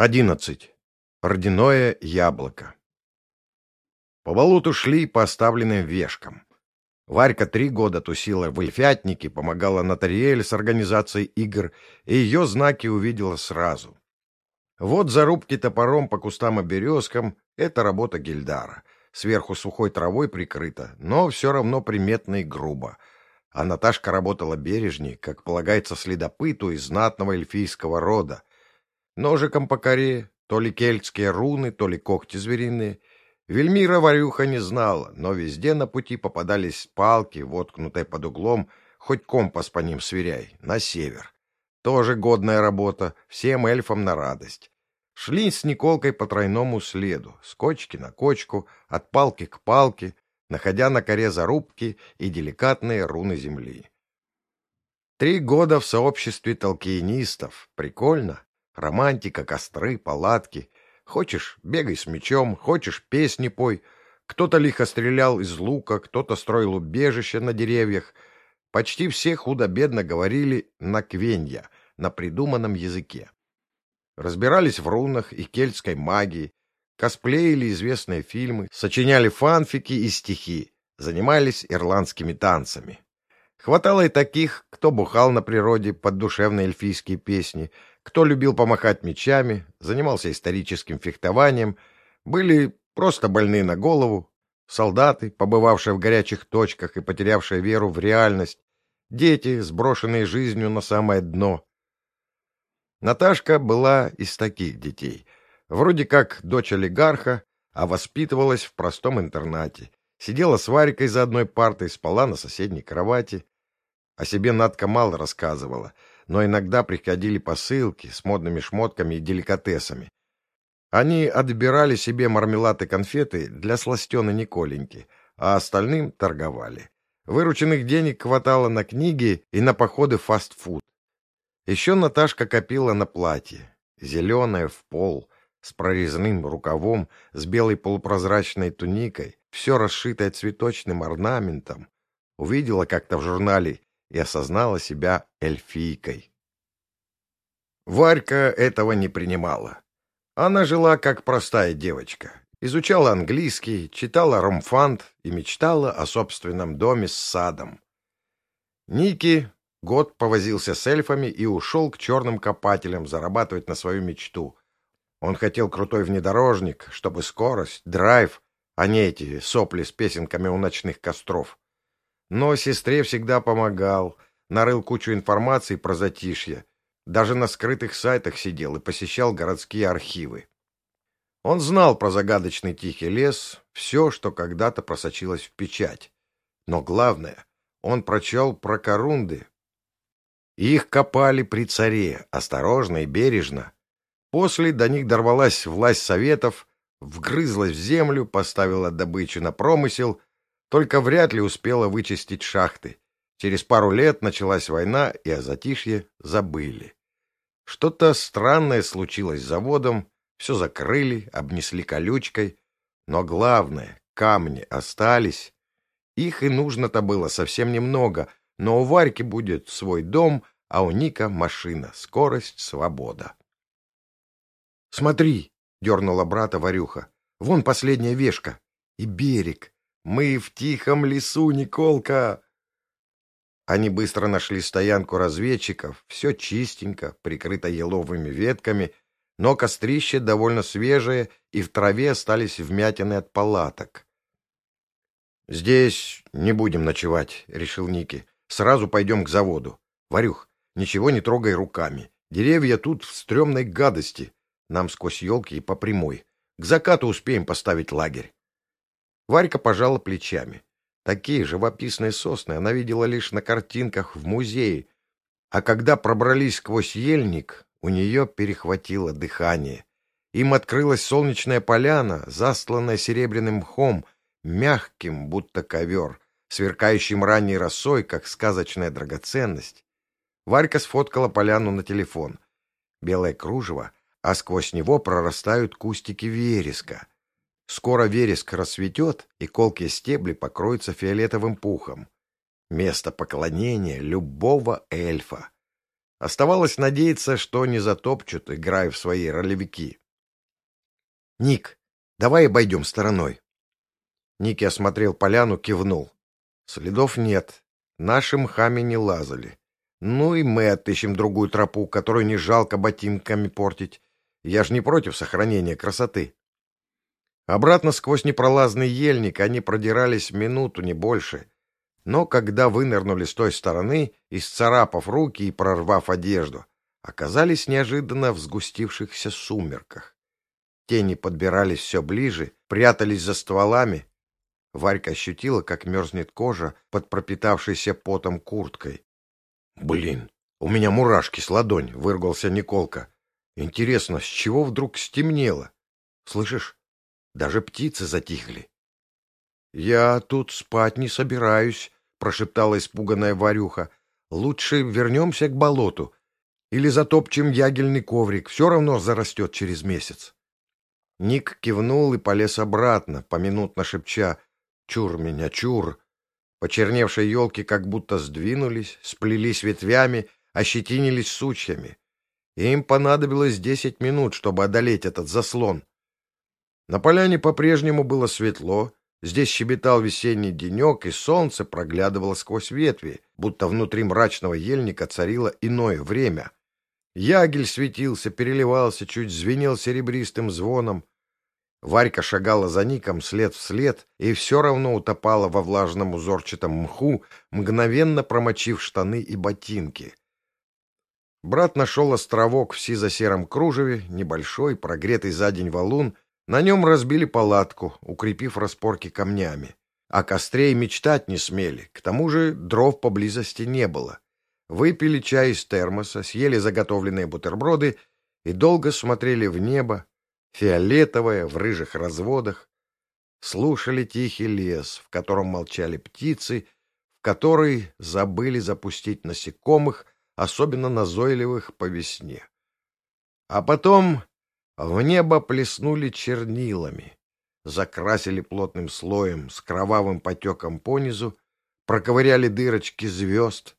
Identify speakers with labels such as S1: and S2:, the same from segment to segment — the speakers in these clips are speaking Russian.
S1: 11. Родяное яблоко. По болоту шли по оставленным вешкам. Варька три года тусила в Эльфятнике, помогала Нотариэль с организацией игр, и ее знаки увидела сразу. Вот зарубки топором по кустам и березкам — это работа Гильдара. Сверху сухой травой прикрыто, но все равно приметно и грубо. А Наташка работала бережней, как полагается следопыту из знатного эльфийского рода, Ножиком по коре, то ли кельтские руны, то ли когти звериные. Вельмира Варюха не знала, но везде на пути попадались палки, воткнутые под углом, хоть компас по ним сверяй, на север. Тоже годная работа, всем эльфам на радость. Шли с Николкой по тройному следу, с кочки на кочку, от палки к палке, находя на коре зарубки и деликатные руны земли. Три года в сообществе толкиенистов. Прикольно. Романтика, костры, палатки. Хочешь — бегай с мечом, хочешь — песни пой. Кто-то лихо стрелял из лука, кто-то строил убежище на деревьях. Почти все худо-бедно говорили на квенья, на придуманном языке. Разбирались в рунах и кельтской магии, косплеили известные фильмы, сочиняли фанфики и стихи, занимались ирландскими танцами. Хватало и таких, кто бухал на природе под душевные эльфийские песни, кто любил помахать мечами, занимался историческим фехтованием, были просто больные на голову, солдаты, побывавшие в горячих точках и потерявшие веру в реальность, дети, сброшенные жизнью на самое дно. Наташка была из таких детей, вроде как дочь олигарха, а воспитывалась в простом интернате, сидела с Варикой за одной партой, спала на соседней кровати. О себе Надка мало рассказывала — но иногда приходили посылки с модными шмотками и деликатесами. Они отбирали себе мармелад и конфеты для сластены Николеньки, а остальным торговали. Вырученных денег хватало на книги и на походы в фастфуд. Еще Наташка копила на платье, зеленое в пол, с прорезным рукавом, с белой полупрозрачной туникой, все расшитое цветочным орнаментом. Увидела как-то в журнале и осознала себя эльфийкой. Варька этого не принимала. Она жила как простая девочка, изучала английский, читала ромфант и мечтала о собственном доме с садом. Ники год повозился с эльфами и ушел к черным копателям зарабатывать на свою мечту. Он хотел крутой внедорожник, чтобы скорость, драйв, а не эти сопли с песенками у ночных костров. Но сестре всегда помогал, нарыл кучу информации про затишье, даже на скрытых сайтах сидел и посещал городские архивы. Он знал про загадочный тихий лес, все, что когда-то просочилось в печать. Но главное, он прочел про корунды. Их копали при царе, осторожно и бережно. После до них дорвалась власть советов, вгрызлась в землю, поставила добычу на промысел только вряд ли успела вычистить шахты. Через пару лет началась война, и о затишье забыли. Что-то странное случилось с заводом, все закрыли, обнесли колючкой. Но главное, камни остались. Их и нужно-то было совсем немного, но у Варьки будет свой дом, а у Ника машина, скорость, свобода. — Смотри, — дернула брата Варюха, — вон последняя вешка. И берег. Мы в тихом лесу, Николка!» Они быстро нашли стоянку разведчиков, все чистенько, прикрыто еловыми ветками, но кострище довольно свежее, и в траве остались вмятины от палаток. «Здесь не будем ночевать», — решил Ники. «Сразу пойдем к заводу. Варюх, ничего не трогай руками. Деревья тут в стрёмной гадости. Нам сквозь елки и по прямой. К закату успеем поставить лагерь». Варька пожала плечами. Такие живописные сосны она видела лишь на картинках в музее, а когда пробрались сквозь ельник, у нее перехватило дыхание. Им открылась солнечная поляна, застланная серебряным мхом, мягким, будто ковер, сверкающим ранней росой, как сказочная драгоценность. Варька сфоткала поляну на телефон. Белое кружево, а сквозь него прорастают кустики вереска — Скоро вереск расцветет, и колкие стебли покроются фиолетовым пухом. Место поклонения любого эльфа. Оставалось надеяться, что не затопчут, играя в свои ролевики. — Ник, давай обойдем стороной. Ники осмотрел поляну, кивнул. Следов нет. Наши мхами не лазали. Ну и мы отыщем другую тропу, которую не жалко ботинками портить. Я ж не против сохранения красоты. Обратно сквозь непролазный ельник они продирались минуту, не больше. Но когда вынырнули с той стороны, исцарапав руки и прорвав одежду, оказались неожиданно в сгустившихся сумерках. Тени подбирались все ближе, прятались за стволами. Варька ощутила, как мерзнет кожа под пропитавшейся потом курткой. — Блин, у меня мурашки с ладонь, — выргался Николка. — Интересно, с чего вдруг стемнело? Слышишь? Даже птицы затихли. — Я тут спать не собираюсь, — прошептала испуганная Варюха. — Лучше вернемся к болоту. Или затопчем ягельный коврик, все равно зарастет через месяц. Ник кивнул и полез обратно, поминутно шепча «Чур меня, чур!». Почерневшие елки как будто сдвинулись, сплелись ветвями, ощетинились сучьями. Им понадобилось десять минут, чтобы одолеть этот заслон. На поляне по-прежнему было светло, здесь щебетал весенний денек, и солнце проглядывало сквозь ветви, будто внутри мрачного ельника царило иное время. Ягель светился, переливался, чуть звенел серебристым звоном. Варька шагала за Ником след в след и все равно утопала во влажном узорчатом мху, мгновенно промочив штаны и ботинки. Брат нашел островок в сизо-сером кружеве, небольшой, прогретый за день валун — на нем разбили палатку, укрепив распорки камнями. О костре и мечтать не смели, к тому же дров поблизости не было. Выпили чай из термоса, съели заготовленные бутерброды и долго смотрели в небо, фиолетовое, в рыжих разводах. Слушали тихий лес, в котором молчали птицы, в который забыли запустить насекомых, особенно назойливых по весне. А потом в небо плеснули чернилами, закрасили плотным слоем с кровавым потеком понизу, проковыряли дырочки звезд.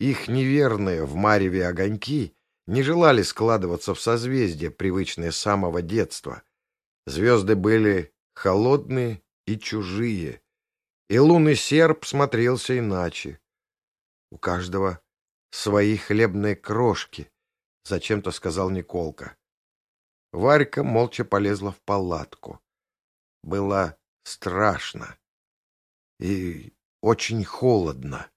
S1: Их неверные в мареве огоньки не желали складываться в созвездия, привычные с самого детства. Звезды были холодные и чужие, и лунный серп смотрелся иначе. У каждого свои хлебные крошки, — зачем-то сказал Николка. Варька молча полезла в палатку. Было страшно и очень холодно.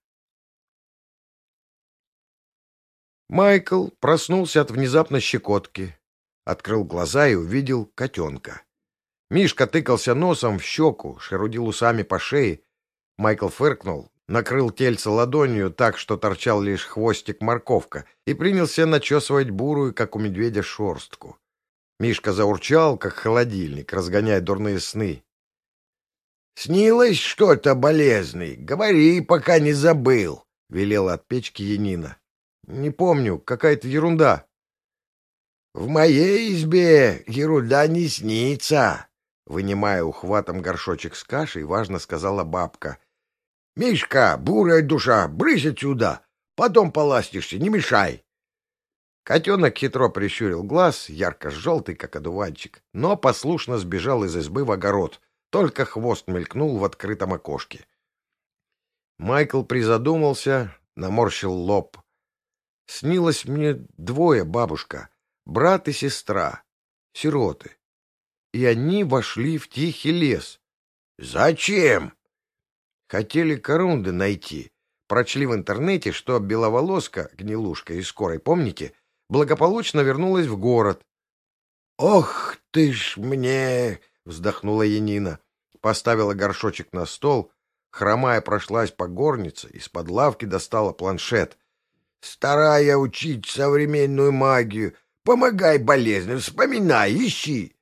S1: Майкл проснулся от внезапной щекотки, открыл глаза и увидел котенка. Мишка тыкался носом в щеку, шерудил усами по шее. Майкл фыркнул, накрыл тельце ладонью так, что торчал лишь хвостик морковка, и принялся начесывать бурую, как у медведя, шорстку. Мишка заурчал, как холодильник, разгоняя дурные сны. — Снилось что-то болезный? Говори, пока не забыл, — велела от печки Янина. — Не помню, какая-то ерунда. — В моей избе ерунда не снится, — вынимая ухватом горшочек с кашей, важно сказала бабка. — Мишка, бурая душа, брысь отсюда, потом поластишься, не мешай. Котенок хитро прищурил глаз, ярко-желтый, как одуванчик, но послушно сбежал из избы в огород, только хвост мелькнул в открытом окошке. Майкл призадумался, наморщил лоб. Снилось мне двое, бабушка, брат и сестра, сироты. И они вошли в тихий лес. Зачем? Хотели корунды найти. Прочли в интернете, что беловолоска, гнилушка из скорой, помните, — благополучно вернулась в город. — Ох ты ж мне! — вздохнула Янина. Поставила горшочек на стол, хромая прошлась по горнице, из-под лавки достала планшет. — Старая учить современную магию. Помогай болезным, вспоминай, ищи.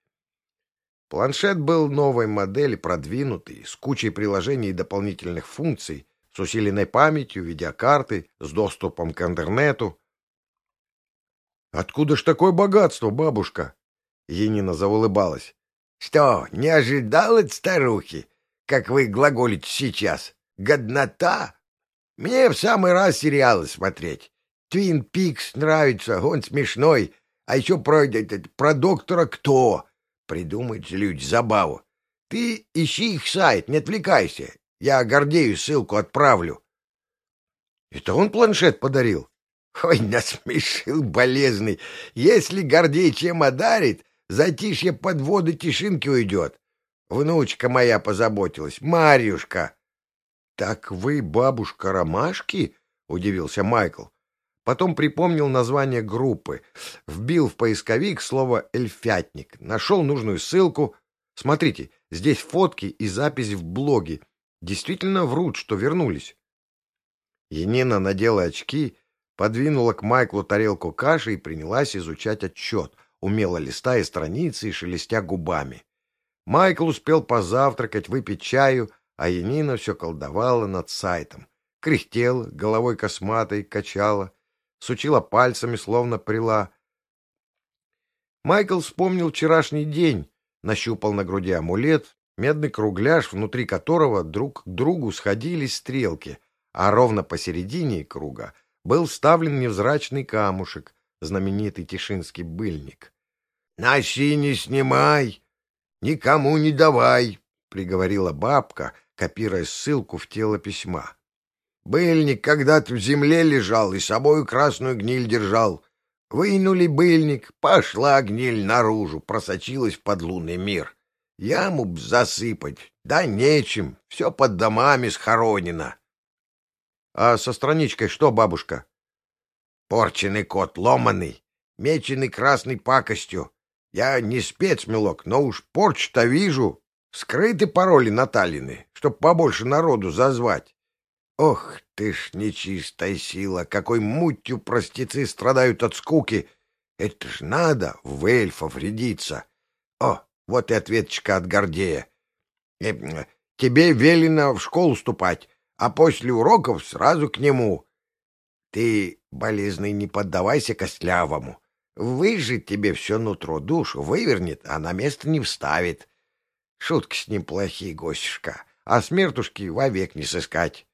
S1: Планшет был новой модели, продвинутый, с кучей приложений и дополнительных функций, с усиленной памятью, видеокарты, с доступом к интернету. Откуда ж такое богатство, бабушка? Енина заулыбалась. Что, не ожидал от старухи, как вы глаголите сейчас? Годнота? Мне в самый раз сериалы смотреть.
S2: Твин Пикс нравится, он смешной. А еще про, про доктора кто? Придумать люди забаву. Ты ищи их сайт, не отвлекайся. Я Гордею ссылку отправлю. Это он планшет подарил? Ой, насмешил болезный. Если Гордей чем одарит, затишье под воду тишинки уйдет. Внучка моя позаботилась, Марьюшка. — Так вы бабушка Ромашки? — удивился Майкл. Потом припомнил название группы, вбил в поисковик слово «эльфятник», нашел нужную ссылку. Смотрите, здесь фотки и запись в блоге. Действительно врут, что вернулись. Енина надела очки, подвинула к Майклу тарелку каши и принялась изучать отчет, умело листая страницы и шелестя губами. Майкл успел позавтракать, выпить чаю, а Енина все колдовала над сайтом. Кряхтела, головой косматой, качала — сучила пальцами, словно прила. Майкл вспомнил вчерашний день, нащупал на груди амулет, медный кругляш, внутри которого друг к другу сходились стрелки, а ровно посередине круга был вставлен невзрачный камушек, знаменитый тишинский быльник. — Носи не снимай, никому не давай, — приговорила бабка, копируя ссылку в тело письма. Быльник когда-то в земле лежал и собою красную гниль держал. Вынули быльник, пошла гниль наружу, просочилась в подлунный мир. Яму б засыпать, да нечем, все под домами схоронено. — А со страничкой что, бабушка? — Порченый кот, ломаный, меченый красной пакостью. Я не спец, милок, но уж порч-то вижу. Скрыты пароли Наталины, чтоб побольше народу зазвать. Ох ты ж нечистая сила, какой мутью простецы страдают от скуки. Это ж надо в эльфов рядиться. О, вот и ответочка от Гордея. Э, тебе велено в школу ступать, а после уроков сразу к нему. Ты, болезный, не поддавайся костлявому. Выжить тебе все нутро душу, вывернет, а на место не вставит. Шутки с ним плохие, гостюшка, а смертушки вовек не сыскать.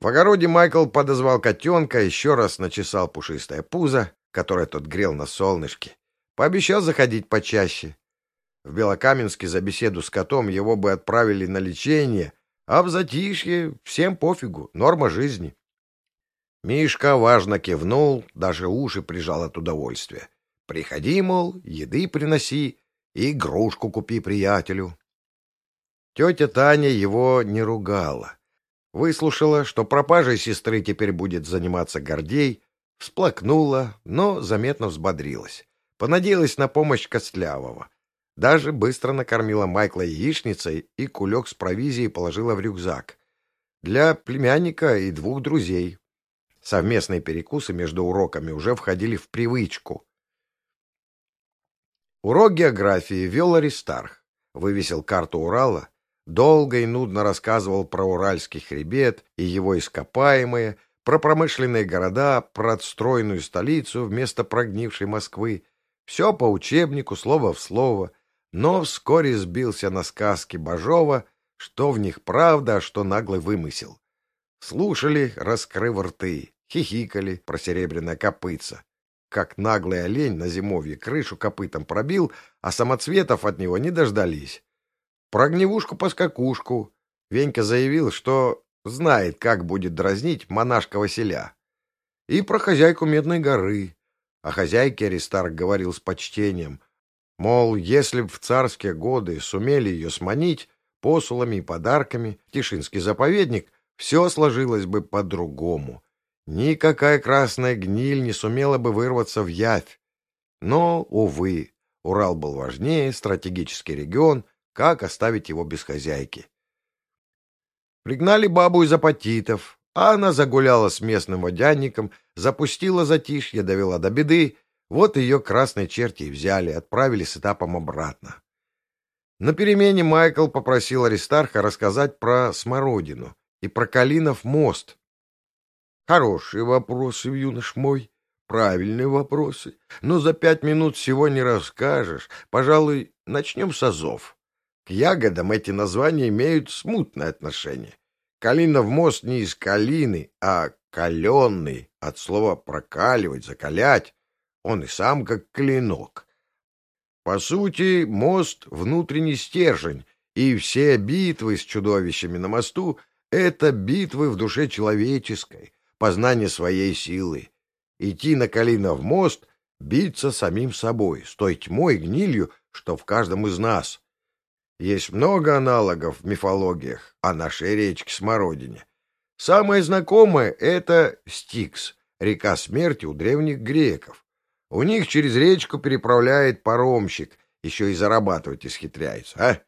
S2: В огороде Майкл подозвал котенка, еще раз начесал пушистое пузо, которое тот грел на солнышке. Пообещал заходить почаще. В Белокаменске за беседу с котом его бы отправили на лечение, а в затишье всем пофигу, норма жизни. Мишка важно кивнул, даже уши прижал от удовольствия. «Приходи, мол, еды приноси, и игрушку купи приятелю». Тетя Таня его не ругала. Выслушала, что пропажей сестры теперь будет заниматься Гордей, всплакнула, но заметно взбодрилась. Понадеялась на помощь Костлявого. Даже быстро накормила Майкла яичницей и кулек с провизией положила в рюкзак. Для племянника и двух друзей. Совместные перекусы между уроками уже входили в привычку. Урок географии вел Аристарх. Вывесил карту Урала долго и нудно рассказывал про Уральский хребет и его ископаемые, про промышленные города, про отстроенную столицу вместо прогнившей Москвы. Все по учебнику, слово в слово, но вскоре сбился на сказки Бажова, что в них правда, а что наглый вымысел. Слушали, раскрыв рты, хихикали про серебряное копытце. Как наглый олень на зимовье крышу копытом пробил, а самоцветов от него не дождались. Про огневушку-поскакушку Венька заявил, что знает, как будет дразнить монашка Василя. И про хозяйку Медной горы. О хозяйке Аристарх говорил с почтением. Мол, если б в царские годы сумели ее сманить посулами и подарками, Тишинский заповедник, все сложилось бы по-другому. Никакая красная гниль не сумела бы вырваться в явь. Но, увы, Урал был важнее, стратегический регион, как оставить его без хозяйки? Пригнали бабу из апатитов, а она загуляла с местным водянником, запустила затишье, довела до беды. Вот ее красные черти и взяли, отправили с этапом обратно. На перемене Майкл попросил Аристарха рассказать про Смородину и про Калинов мост. Хорошие вопросы, юнош мой, правильные вопросы. Но за пять минут всего не расскажешь. Пожалуй, начнем с азов. К ягодам эти названия имеют смутное отношение.
S1: Калинов мост не из калины, а каленный, от слова прокаливать, закалять. Он и сам как клинок. По сути, мост — внутренний стержень, и все битвы с чудовищами на мосту — это битвы в душе человеческой, познание своей силы. Идти на Калинов мост — биться самим собой, с той тьмой гнилью, что в каждом из нас. Есть много аналогов в мифологиях о нашей речке Смородине. Самое знакомое — это Стикс, река смерти у древних греков. У них через речку переправляет паромщик, еще и зарабатывать исхитряется, а?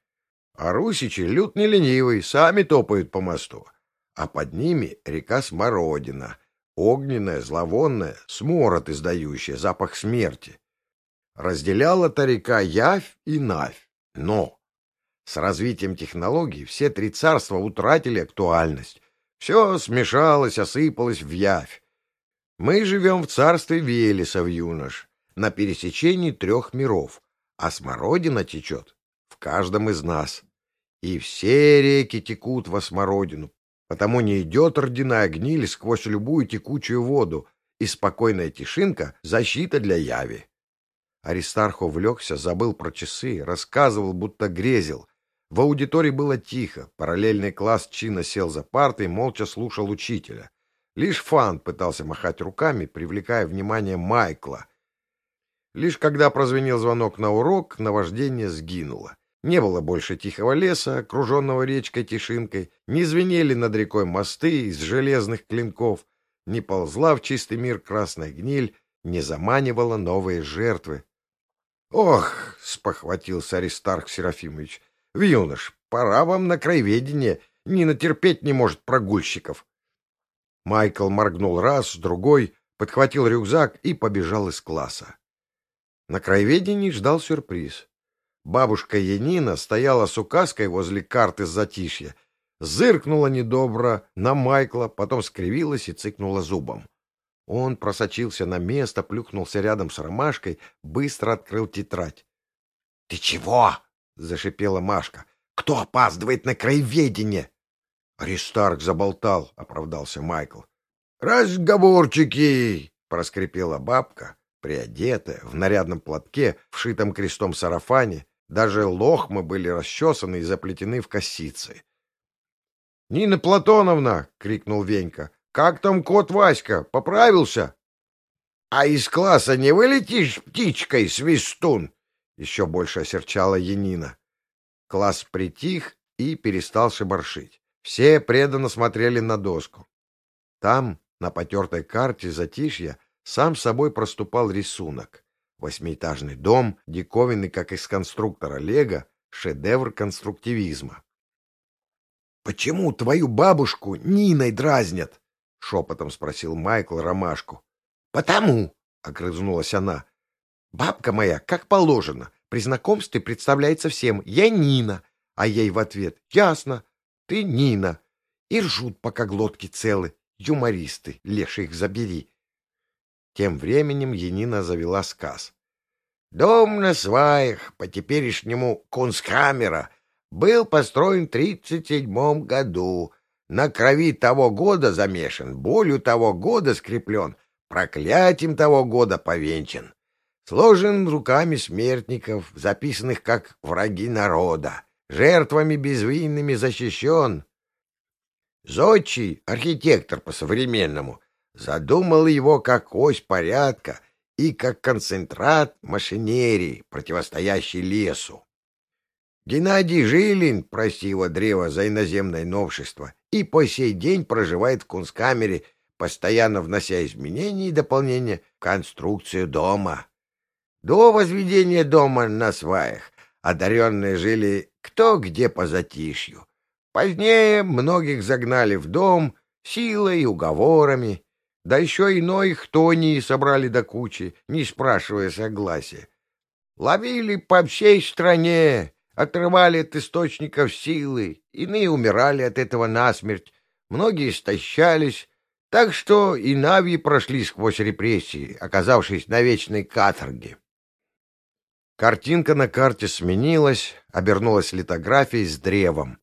S1: А русичи лют не ленивый, сами топают по мосту. А под ними река Смородина, огненная, зловонная, смород издающая, запах смерти. Разделяла та река Явь и Навь. Но с развитием технологий все три царства утратили актуальность. Все смешалось, осыпалось в явь. Мы живем в царстве Велесов, юнош, на пересечении трех миров, а смородина течет в каждом из нас. И все реки текут во смородину, потому не идет родяная гниль сквозь любую текучую воду, и спокойная тишинка — защита для яви. Аристарх увлекся, забыл про часы, рассказывал, будто грезил, в аудитории было тихо, параллельный класс чинно сел за партой, молча слушал учителя. Лишь Фан пытался махать руками, привлекая внимание Майкла. Лишь когда прозвенел звонок на урок, наваждение сгинуло. Не было больше тихого леса, окруженного речкой тишинкой, не звенели над рекой мосты из железных клинков, не ползла в чистый мир красная гниль, не заманивала новые жертвы. — Ох! — спохватился Аристарх Серафимович. — Юнош, пора вам на краеведение. Нина терпеть не может прогульщиков. Майкл моргнул раз, другой, подхватил рюкзак и побежал из класса. На краеведении ждал сюрприз. Бабушка Янина стояла с указкой возле карты затишья, зыркнула недобро на Майкла, потом скривилась и цыкнула зубом. Он просочился на место, плюхнулся рядом с ромашкой, быстро открыл тетрадь. — Ты чего? — зашипела Машка. — Кто опаздывает на краеведение? — Аристарк заболтал, — оправдался Майкл. — Разговорчики! — проскрипела бабка, приодетая, в нарядном платке, вшитом крестом сарафане. Даже лохмы были расчесаны и заплетены в косицы. — Нина Платоновна! — крикнул Венька. — Как там кот Васька? Поправился? — А из класса не вылетишь птичкой, свистун? Еще больше осерчала Янина. Класс притих и перестал шебаршить. Все преданно смотрели на доску. Там, на потертой карте затишья, сам собой проступал рисунок. Восьмиэтажный дом, диковинный, как из конструктора Лего, шедевр конструктивизма. — Почему твою бабушку Ниной дразнят? — шепотом спросил Майкл Ромашку. — Потому, — огрызнулась она, Бабка моя, как положено, при знакомстве представляется всем «Я Нина», а ей в ответ «Ясно, ты Нина». И ржут, пока глотки целы. Юмористы, леший их забери. Тем временем Янина завела сказ. Дом на сваях, по теперешнему Кунсхаммера, был построен в тридцать седьмом году. На крови того года замешан, болью того года скреплен, проклятием того года повенчан сложен руками смертников, записанных как враги народа, жертвами безвинными защищен. Зодчий, архитектор по-современному, задумал его как ось порядка и как концентрат машинерии, противостоящий лесу. Геннадий Жилин просил древо за иноземное новшество и по сей день проживает в Кунсткамере, постоянно внося изменения и дополнения в конструкцию дома. До возведения дома на сваях одаренные жили кто где по затишью. Позднее многих загнали в дом силой и уговорами, да еще иной хтонии собрали до кучи, не спрашивая согласия. Ловили по всей стране, отрывали от источников силы, иные умирали от этого насмерть, многие истощались, так что и нави прошли сквозь репрессии, оказавшись на вечной каторге. Картинка на карте сменилась, обернулась литографией с древом.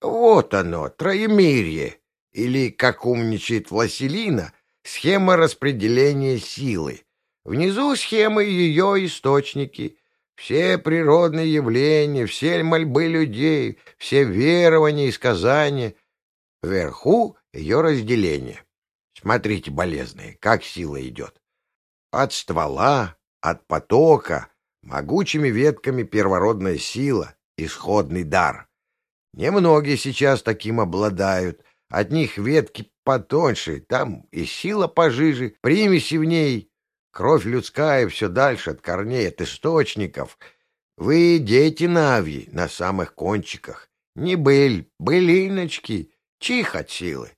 S2: Вот оно, троемирье, или, как умничает Власелина, схема распределения силы. Внизу схемы ее источники, все природные явления, все мольбы людей, все верования и сказания. Вверху ее разделение. Смотрите, болезные, как сила идет. От ствола, от потока, могучими ветками первородная сила, исходный дар. Немногие сейчас таким обладают. От них ветки потоньше, там и сила пожиже, примеси в ней. Кровь людская все дальше от корней, от источников. Вы дети Нави на самых кончиках. Не быль, былиночки, чих от силы.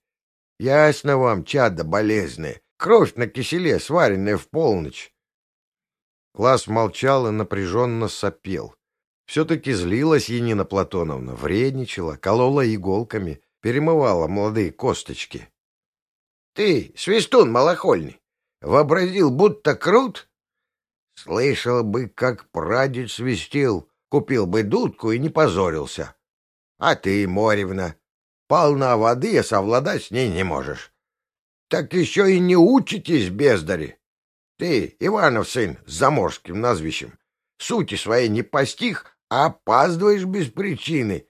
S2: Ясно вам, чадо болезное, кровь на киселе, сваренная в полночь.
S1: Класс молчал и напряженно сопел. Все-таки злилась Енина Платоновна, вредничала, колола иголками, перемывала молодые косточки.
S2: — Ты, свистун малохольный, вообразил, будто крут? Слышал бы, как прадед свистел, купил бы дудку и не позорился. А ты, Моревна, полна воды, а совладать с ней не можешь. Так еще и не учитесь, бездари. Ты, Иванов сын, с заморским назвищем, сути своей не постиг, а опаздываешь без причины.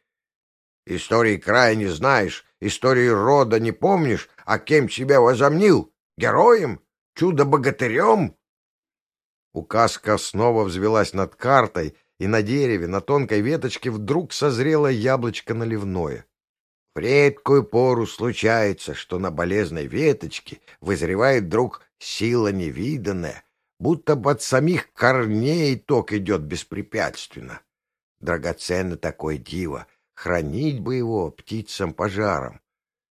S2: Истории края не знаешь, истории рода не помнишь, а кем себя возомнил? Героем? Чудо-богатырем?
S1: Указка снова взвелась над картой, и на дереве, на тонкой веточке вдруг созрело яблочко наливное.
S2: В редкую пору случается, что на болезной веточке вызревает вдруг сила невиданная, будто бы от самих корней ток идет беспрепятственно. Драгоценно такое диво, хранить бы его птицам пожаром.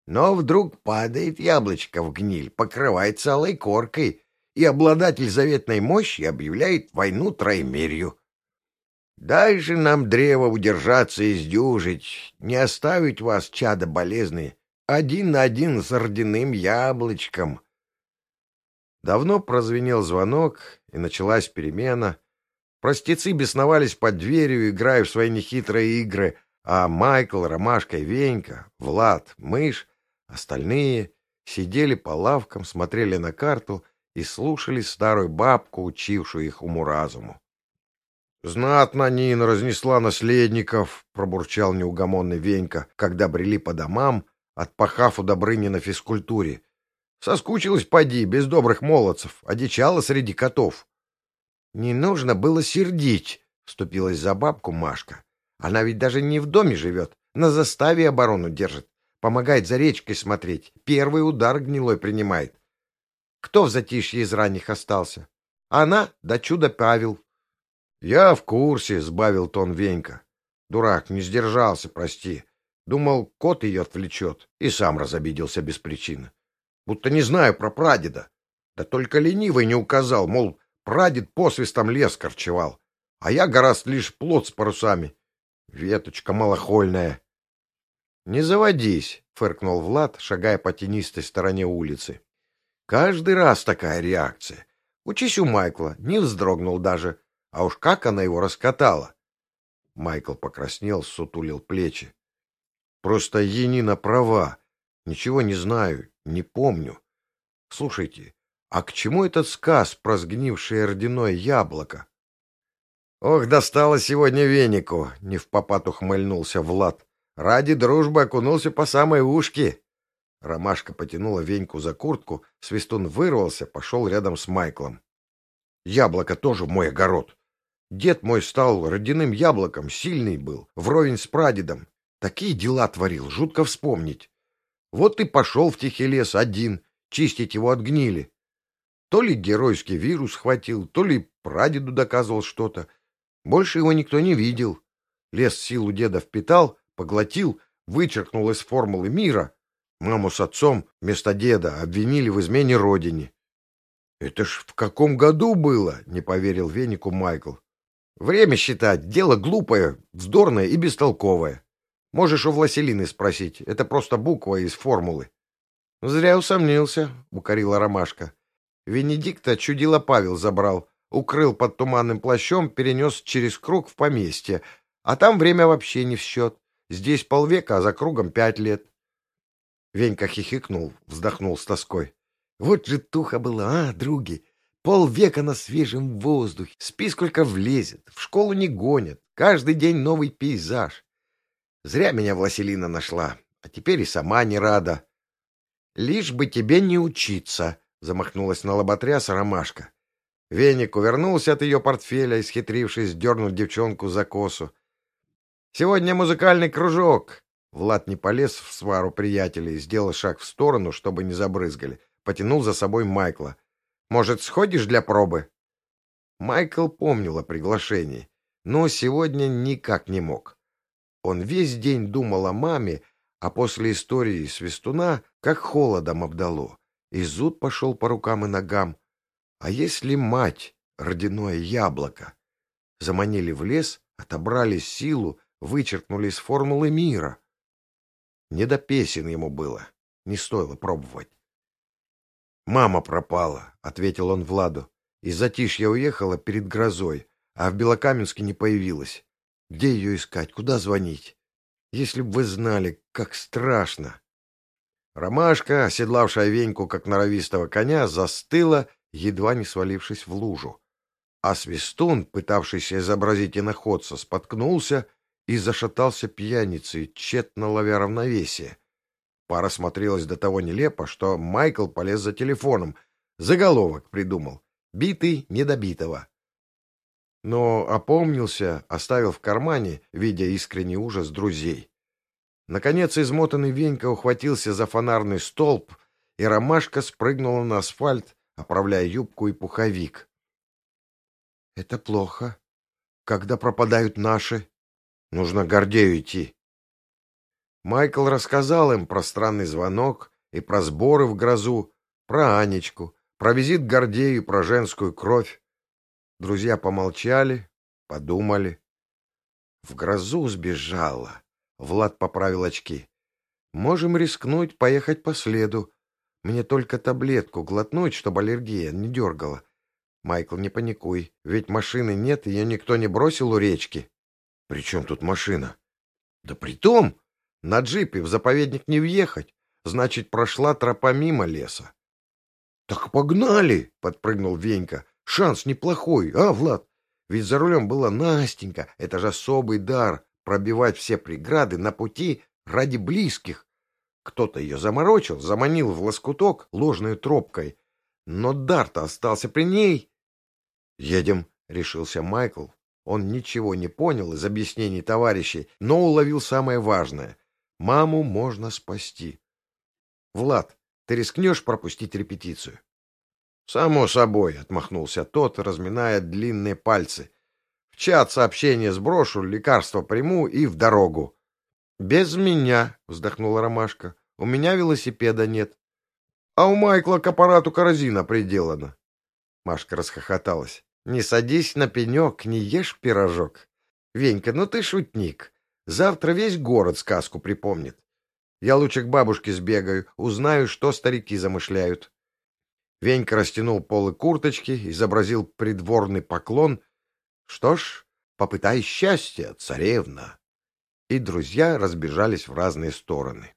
S2: Но вдруг падает яблочко в гниль, покрывается алой коркой, и обладатель заветной мощи объявляет войну троемерью. Дай же нам древо удержаться и сдюжить, не оставить вас, чада болезные, один на один с орденным яблочком.
S1: Давно прозвенел звонок, и началась перемена. Простецы бесновались под дверью, играя в свои нехитрые игры, а Майкл, Ромашка и Венька, Влад, Мышь, остальные сидели по лавкам, смотрели на карту и слушали старую бабку, учившую их уму-разуму. «Знатно Нина разнесла наследников», — пробурчал неугомонный Венька, когда брели по домам, отпахав у Добрыни на физкультуре. Соскучилась, поди, без добрых молодцев, одичала среди котов. — Не нужно было сердить, — вступилась за бабку Машка. Она ведь даже не в доме живет, на заставе оборону держит, помогает за речкой смотреть, первый удар гнилой принимает. Кто в затишье из ранних остался? Она да чудо Павел. — Я в курсе, — сбавил тон Венька. Дурак, не сдержался, прости. Думал, кот ее отвлечет, и сам разобиделся без причины будто не знаю про прадеда. Да только ленивый не указал, мол, прадед посвистом лес корчевал, а я гораздо лишь плод с парусами. Веточка малохольная. — Не заводись, — фыркнул Влад, шагая по тенистой стороне улицы. — Каждый раз такая реакция. Учись у Майкла, не вздрогнул даже. А уж как она его раскатала! Майкл покраснел, сутулил плечи. — Просто Енина права. Ничего не знаю, не помню. Слушайте, а к чему этот сказ про сгнившее родяное яблоко? Ох, достало сегодня венику, не в попад ухмыльнулся Влад. Ради дружбы окунулся по самой ушки. Ромашка потянула Веньку за куртку, Свистун вырвался, пошел рядом с Майклом. Яблоко тоже мой огород. Дед мой стал родяным яблоком, сильный был, вровень с прадедом. Такие дела творил, жутко вспомнить. Вот и пошел в тихий лес один, чистить его от гнили. То ли геройский вирус хватил, то ли прадеду доказывал что-то. Больше его никто не видел. Лес силу деда впитал, поглотил, вычеркнул из формулы мира. Маму с отцом вместо деда обвинили в измене родине. — Это ж в каком году было? — не поверил венику Майкл. — Время считать, дело глупое, вздорное и бестолковое. Можешь у Власелины спросить. Это просто буква из формулы. — Зря усомнился, — укорила Ромашка. Венедикта чудило Павел забрал, укрыл под туманным плащом, перенес через круг в поместье, а там время вообще не в счет.
S2: Здесь полвека, а за кругом пять лет. Венька хихикнул, вздохнул с тоской. Вот же туха была, а, други? Полвека на свежем воздухе, спи сколько влезет, в школу не гонят, каждый день новый пейзаж. Зря меня Власелина нашла, а теперь и сама не рада. — Лишь бы тебе не учиться, — замахнулась на лоботряса ромашка. Веник увернулся от ее портфеля, исхитрившись дернуть девчонку за косу. — Сегодня музыкальный кружок. Влад не полез в свару приятелей, сделал шаг в сторону, чтобы не забрызгали. Потянул за собой Майкла. — Может, сходишь для пробы? Майкл помнил о приглашении, но сегодня никак не мог. Он весь день думал о маме, а после истории Свистуна как холодом обдало, и зуд пошел по рукам и ногам. А если мать, родяное яблоко? Заманили в лес, отобрали силу, вычеркнули из формулы мира. Не до песен ему было, не стоило пробовать. «Мама пропала», — ответил он Владу. «Из затишья уехала перед грозой, а в Белокаменске не появилась. Где ее искать? Куда звонить? Если бы вы знали, как страшно!» Ромашка, оседлавшая веньку, как норовистого коня, застыла едва не свалившись в лужу. А Свистун, пытавшийся изобразить иноходца, споткнулся и зашатался пьяницей, тщетно ловя равновесие. Пара смотрелась до того нелепо, что Майкл полез за телефоном. Заголовок придумал. «Битый недобитого». Но опомнился, оставил в кармане, видя искренний ужас друзей. Наконец измотанный Венька ухватился за фонарный столб, и ромашка спрыгнула на асфальт, оправляя юбку и пуховик. — Это плохо. Когда пропадают наши, нужно Гордею идти. Майкл рассказал им про странный звонок и про сборы в грозу, про Анечку, про визит Гордею, про женскую кровь. Друзья помолчали, подумали. В грозу сбежала. Влад поправил очки. Можем рискнуть поехать по следу, мне только таблетку глотнуть, чтобы аллергия не дергала. Майкл, не паникуй, ведь машины нет, ее никто не бросил у речки. При чем тут машина? Да при том, на джипе в заповедник не въехать, значит, прошла тропа мимо леса. Так погнали, подпрыгнул Венька. Шанс неплохой, а, Влад? Ведь за рулем была Настенька, это же особый дар пробивать все преграды на пути ради близких. Кто-то ее заморочил, заманил в лоскуток ложной тропкой. Но Дарта остался при ней. «Едем», — решился Майкл. Он ничего не понял из объяснений товарищей, но уловил самое важное. Маму можно спасти. «Влад, ты рискнешь пропустить репетицию?» «Само собой», — отмахнулся тот, разминая длинные пальцы. «В чат сообщение сброшу, лекарство приму и в дорогу». «Без меня», — вздохнула Ромашка. «У меня велосипеда нет». «А у Майкла к аппарату корзина приделана». Машка расхохоталась. «Не садись на пенек, не ешь пирожок. Венька, ну ты шутник. Завтра весь город сказку припомнит. Я лучше к бабушке сбегаю, узнаю, что старики замышляют». Венька растянул полы курточки, изобразил придворный поклон. «Что ж, попытай счастья, царевна» и друзья разбежались в разные стороны.